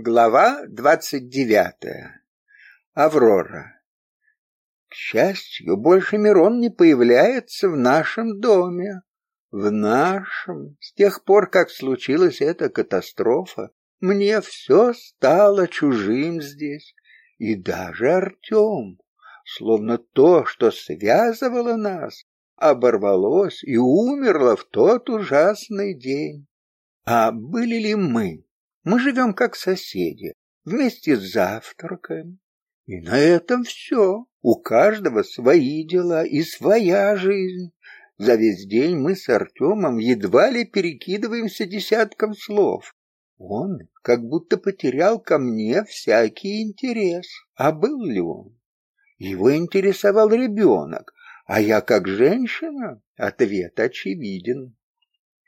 Глава двадцать девятая. Аврора. К счастью, больше Мирон не появляется в нашем доме. В нашем. С тех пор, как случилась эта катастрофа, мне все стало чужим здесь. И даже Артем. Словно то, что связывало нас, оборвалось и умерло в тот ужасный день. А были ли мы? Мы живем как соседи, вместе завтракаем. И на этом все. У каждого свои дела и своя жизнь. За весь день мы с Артемом едва ли перекидываемся десятком слов. Он как будто потерял ко мне всякий интерес. А был ли он? Его интересовал ребенок, а я как женщина? Ответ очевиден.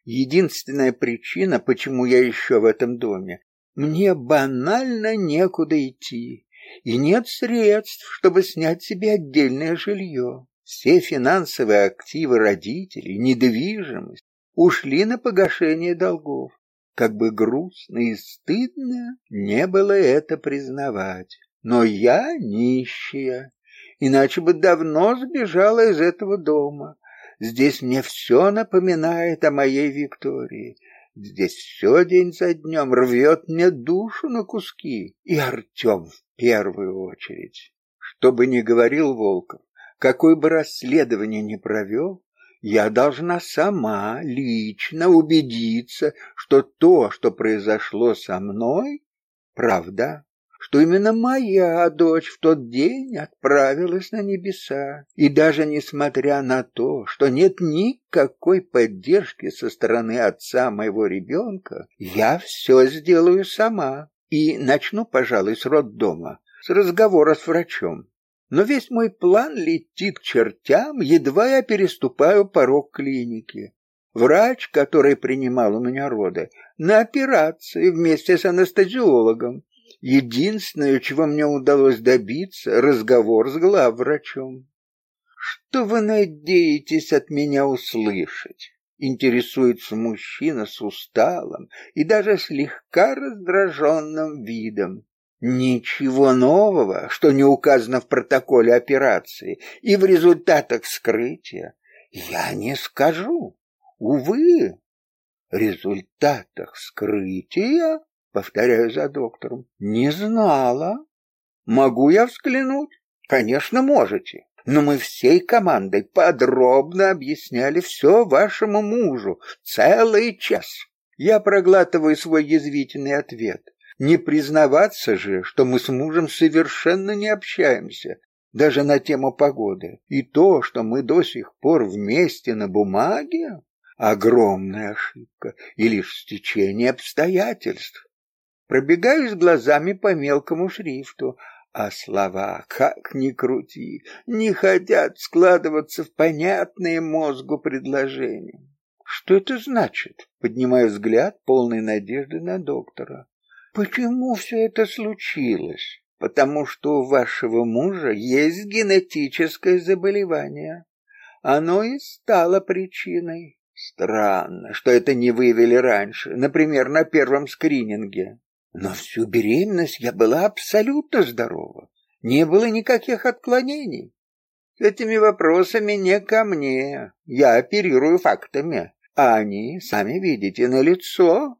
Единственная причина, почему я еще в этом доме, мне банально некуда идти, и нет средств, чтобы снять себе отдельное жилье. Все финансовые активы родителей, недвижимость ушли на погашение долгов. Как бы грустно и стыдно не было это признавать. Но я нищая, иначе бы давно сбежала из этого дома. Здесь мне все напоминает о моей Виктории. Здесь все день за днем рвет мне душу на куски. И Артем в первую очередь. Что бы ни говорил Волков, какое бы расследование ни провел, я должна сама лично убедиться, что то, что произошло со мной, правда что именно моя дочь в тот день отправилась на небеса. И даже несмотря на то, что нет никакой поддержки со стороны отца моего ребенка, я все сделаю сама. И начну, пожалуй, с роддома, с разговора с врачом. Но весь мой план летит к чертям, едва я переступаю порог клиники. Врач, который принимал у меня роды, на операции вместе с анестезиологом, Единственное, чего мне удалось добиться, разговор с главврачом. Что вы надеетесь от меня услышать? Интересуется мужчина с усталым и даже слегка раздраженным видом. Ничего нового, что не указано в протоколе операции и в результатах вскрытия, я не скажу. Увы, результатах вскрытия Повторяю за доктором. Не знала. Могу я взглянуть? Конечно, можете. Но мы всей командой подробно объясняли все вашему мужу. Целый час. Я проглатываю свой язвительный ответ. Не признаваться же, что мы с мужем совершенно не общаемся, даже на тему погоды. И то, что мы до сих пор вместе на бумаге, огромная ошибка и лишь стечение обстоятельств. Пробегаюсь глазами по мелкому шрифту, а слова, как ни крути, не хотят складываться в понятные мозгу предложения. Что это значит? Поднимаю взгляд, полный надежды на доктора. Почему все это случилось? Потому что у вашего мужа есть генетическое заболевание. Оно и стало причиной. Странно, что это не выявили раньше, например, на первом скрининге. Но всю беременность я была абсолютно здорова. Не было никаких отклонений. С этими вопросами не ко мне. Я оперирую фактами, а они, сами видите, на лицо.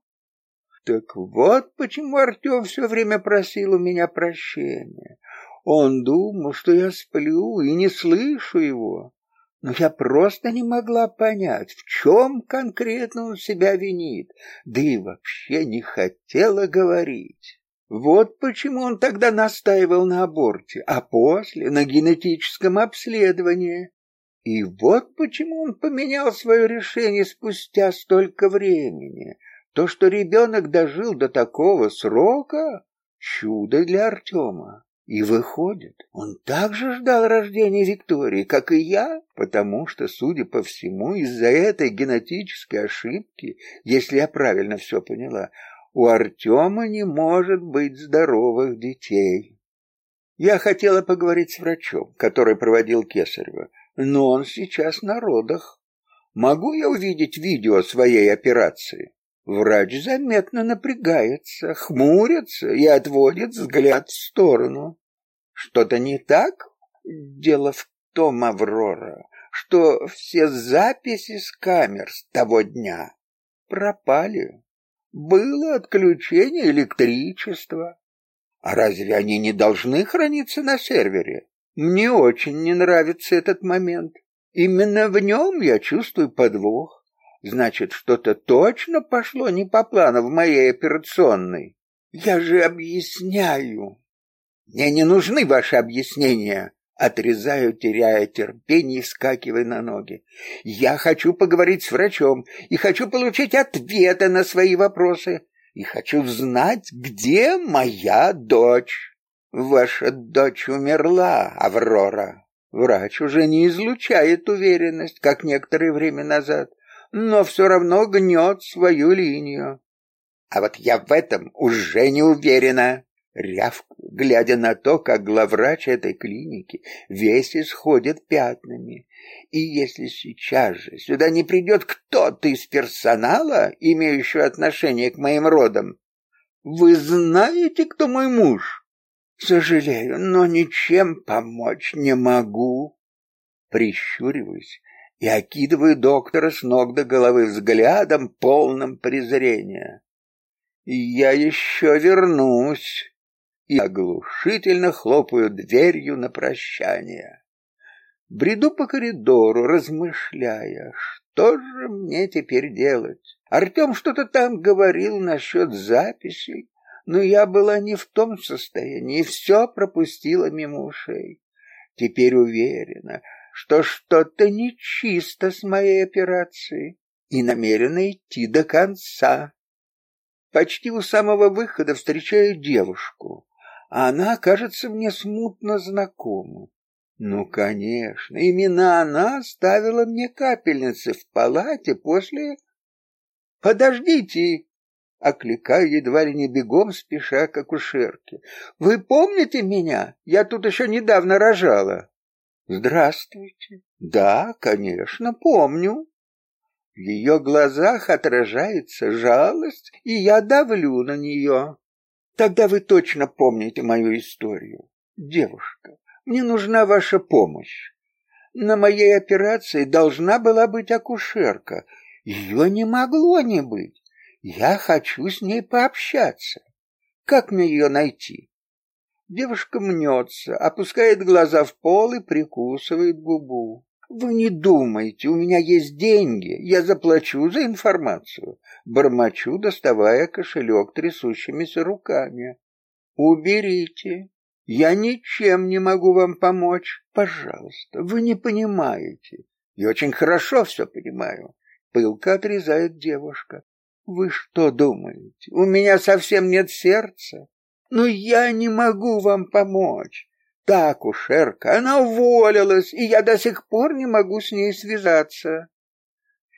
Так вот почему Артем все время просил у меня прощения. Он думал, что я сплю и не слышу его но я просто не могла понять, в чем конкретно он себя винит, да и вообще не хотела говорить. Вот почему он тогда настаивал на аборте, а после на генетическом обследовании. И вот почему он поменял свое решение спустя столько времени. То, что ребенок дожил до такого срока, чудо для Артема. И выходит, он также ждал рождения Виктории, как и я, потому что, судя по всему, из-за этой генетической ошибки, если я правильно все поняла, у Артема не может быть здоровых детей. Я хотела поговорить с врачом, который проводил Кесарева, но он сейчас на родах. Могу я увидеть видео своей операции? Врач заметно напрягается, хмурится и отводит взгляд в сторону. Что-то не так? Дело в том, Аврора, что все записи с камер с того дня пропали. Было отключение электричества. А разве они не должны храниться на сервере? Мне очень не нравится этот момент. Именно в нем я чувствую подвох. Значит, что-то точно пошло не по плану в моей операционной. Я же объясняю. Мне не нужны ваши объяснения. Отрезаю, теряя терпение вскакивая на ноги. Я хочу поговорить с врачом и хочу получить ответы на свои вопросы. И хочу знать, где моя дочь. Ваша дочь умерла, Аврора. Врач уже не излучает уверенность, как некоторое время назад, но все равно гнет свою линию. А вот я в этом уже не уверена. Рявку, глядя на то, как главврач этой клиники весь исходит пятнами. И если сейчас же сюда не придет кто-то из персонала, имеющий отношение к моим родам, вы знаете, кто мой муж? Сожалею, но ничем помочь не могу. Прищуриваюсь и окидываю доктора с ног до головы взглядом, полным презрения. Я еще вернусь и оглушительно хлопаю дверью на прощание. Бреду по коридору, размышляя, что же мне теперь делать. Артем что-то там говорил насчет записей, но я была не в том состоянии и все пропустила мимо ушей. Теперь уверена, что что-то нечисто с моей операцией и намерена идти до конца. Почти у самого выхода встречаю девушку а она кажется мне смутно знакома. Ну, конечно, именно она оставила мне капельницы в палате после... Подождите, окликаю едва ли не бегом, спеша к акушерке. Вы помните меня? Я тут еще недавно рожала. Здравствуйте. Да, конечно, помню. В ее глазах отражается жалость, и я давлю на нее. Тогда вы точно помните мою историю. Девушка, мне нужна ваша помощь. На моей операции должна была быть акушерка. Ее не могло не быть. Я хочу с ней пообщаться. Как мне ее найти? Девушка мнется, опускает глаза в пол и прикусывает губу. Вы не думайте, у меня есть деньги, я заплачу за информацию. Бормочу, доставая кошелек трясущимися руками. Уберите. Я ничем не могу вам помочь. Пожалуйста, вы не понимаете. Я очень хорошо все понимаю. Пылко отрезает девушка. Вы что думаете? У меня совсем нет сердца. Но я не могу вам помочь. Та акушерка, она уволилась, и я до сих пор не могу с ней связаться.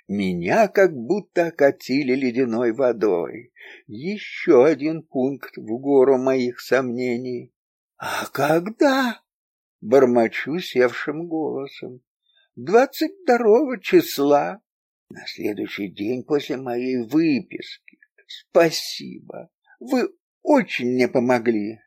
Меня как будто окатили ледяной водой. Еще один пункт в гору моих сомнений. А когда? Бормочу севшим голосом. Двадцать второго числа, на следующий день после моей выписки. Спасибо. Вы очень мне помогли.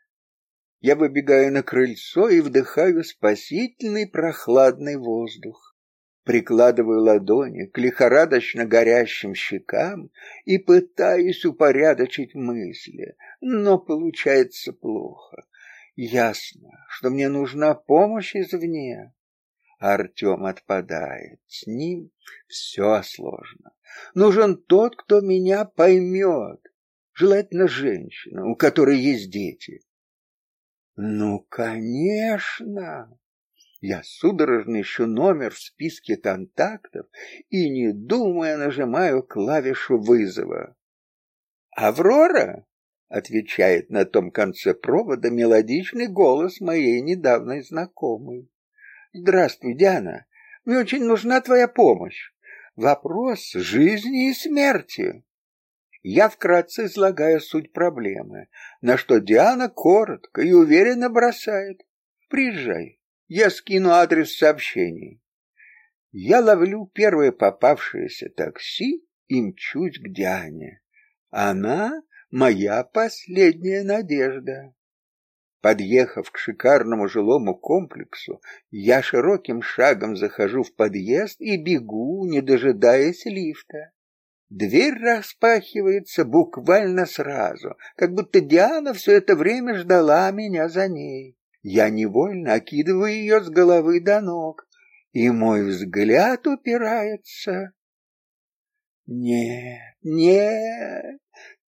Я выбегаю на крыльцо и вдыхаю спасительный прохладный воздух. Прикладываю ладони к лихорадочно горящим щекам и пытаюсь упорядочить мысли, но получается плохо. Ясно, что мне нужна помощь извне. Артем отпадает. С ним все сложно. Нужен тот, кто меня поймет. Желательно женщина, у которой есть дети. Ну, конечно. Я судорожно ищу номер в списке контактов и, не думая, нажимаю клавишу вызова. «Аврора?» — отвечает на том конце провода мелодичный голос моей недавней знакомой. «Здравствуй, Диана. Мне очень нужна твоя помощь. Вопрос жизни и смерти». Я вкратце излагаю суть проблемы, на что Диана коротко и уверенно бросает. «Приезжай, я скину адрес сообщений». Я ловлю первое попавшееся такси и мчусь к Диане. Она моя последняя надежда. Подъехав к шикарному жилому комплексу, я широким шагом захожу в подъезд и бегу, не дожидаясь лифта. Дверь распахивается буквально сразу, как будто Диана все это время ждала меня за ней. Я невольно окидываю ее с головы до ног, и мой взгляд упирается. Нет, нет,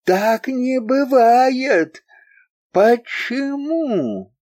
так не бывает. Почему?